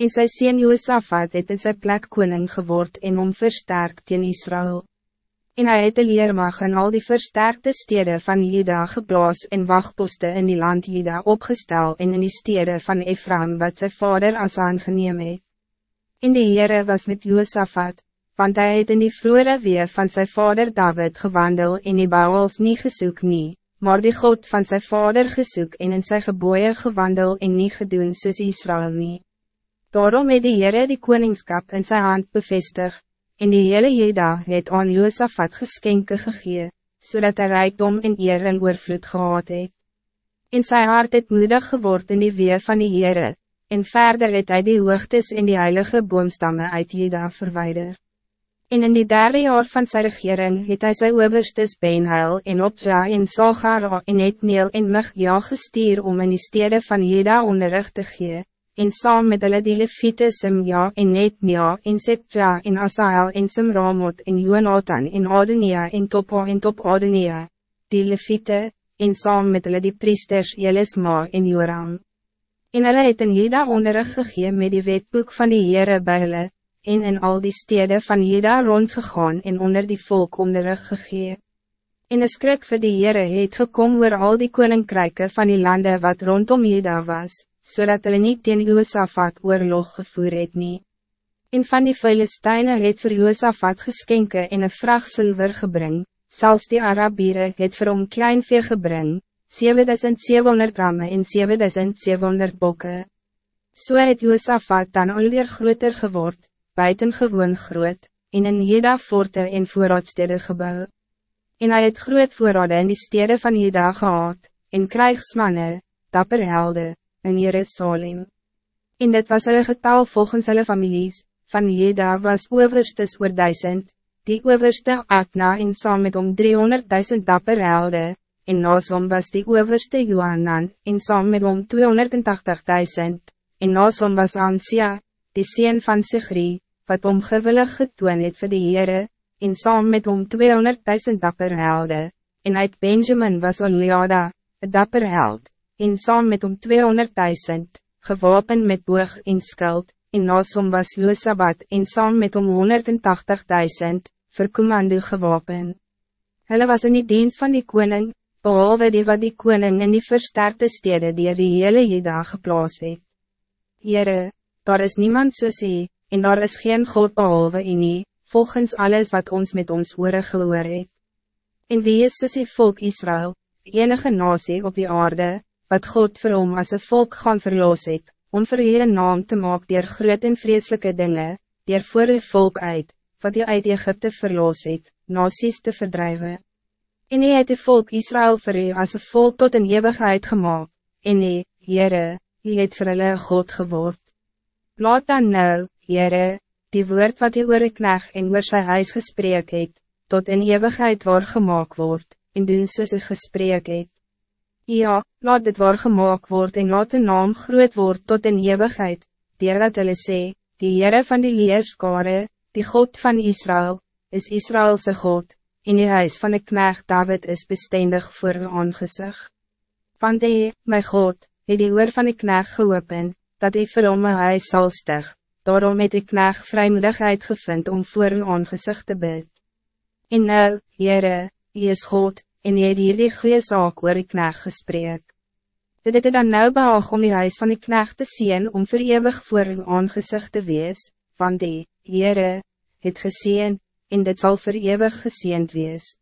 En sy sien Joosafat het in sy plek koning geword en om versterkt in Israël. En hij het de leermag in al die versterkte steden van Juda geblaas en wachtposten in die land Juda opgestel en in die steden van Ephraim wat zijn vader as aangeneem het. En die Heere was met Joosafat, want hij het in die vroere weer van zijn vader David gewandel en die Baals niet gesoek nie, maar die God van zijn vader gesoek en in zijn geboeien gewandel en niet gedoen soos Israël nie. Daarom het die Heere die koningskap in zijn hand bevestig, en die hele Jeda het aan Joosafat geskenke gegee, zodat so hij rijkdom en eer en oorvloed gehad het. In sy hart het moedig geword in die weer van die Heere, en verder het hy die hoogtes en die heilige boomstamme uit Jeda verwijder. En in die derde jaar van zijn regering het hy sy oberstes Benheil en Opja en Salgara en Etneel en Migja gestuur om in die stede van Jeda onderricht te gee, en saam met hulle die Levite Simja en Etnia en Sepja en Asael en Simramot en Jonathan en Adenia en Topa en Top Adenia, die Levite, en saam met hulle die priesters Jelisma en Joram. En hulle het in Jeda onderricht gegee met die wetboek van die Heere by hulle, en in al die steden van Juda rondgegaan en onder die volk onderrig gegee. En een skrik vir die Heere het gekom oor al die koninkryke van die landen wat rondom Juda was, zodat hulle niet teen Joosafat oorlog gevoer het nie. En van die Filisteine het vir Joosafat geskenke en een vracht zilver gebring, zelfs die Arabieren het vir hom klein vee gebring, 7700 ramme en 7700 bokke. So het Joosafat dan alweer groter geword, buitengewoon groot, en in Jeda forte en voorraadstede gebouw. En hij het groot voorraad in die stede van Jeda gehad, en krijgsmannen, dapper helde, in Jerusalem. En dit was hulle getal volgens hulle families, van Jeda was overstes oor duisend, die overste Akna en saam met om 300.000 dapper helde, en naas hom was die overste Johanan, en saam met om 280.000, en naas hom was Ansia, die sien van Sigri, wat om gewillig getoon het vir die Heere, en saam met om 200.000 dapper helde, en uit Benjamin was Oliada, een dapper held, en saam met om 200.000, gewapen met boog en skuld, en naas hom was Josabat, en saam met om 180.000, vir commando gewapen. Hulle was in die dienst van die koning, behalwe die wat die koning in die versterkte stede die die hele Jeda geplaas het. Heere, daar is niemand soos hy, en daar is geen God behalve u nie, volgens alles wat ons met ons oore gehoor het. En wie is soos die volk Israël, enige nasie op die aarde, wat God vir hom as een volk gaan verloos het, om vir u naam te maak dier groot en vreselijke dingen, dier voor die volk uit, wat u uit Egypte verloos het, nasies te verdrijven. En hy het die volk Israël vir u as een volk tot een eeuwigheid gemaakt, en hy, Heere, hy het vir hulle God geword. Laat dan nou, Jere, die woord wat die oor kneg en oor sy huis gesprek het, tot in eeuwigheid waar gemaakt word, en doen soos hy gesprek het. Ja, laat dit waar gemaakt word en laat de naam groot word tot in eeuwigheid, dier dat hulle sê, die Heere van die leerskare, die God van Israël, is Israëlse God, en die huis van de kneg David is bestendig voor uw aangezig. Want die, my God, het die oor van die kneg geopen, dat hy vir hom huis sal stig, daarom het ik knaag vrijmoedigheid gevind om voor uw aangezicht te bid. En nou, Heere, jy is God, en jy het hier die goeie zaak oor die knaag gesprek. Dit het dan nou behaag om die huis van die knaag te zien om voor eeuwig voor uw aangezicht te wees, van die, Heere, het gezien, en dit zal voor eeuwig gezien wees.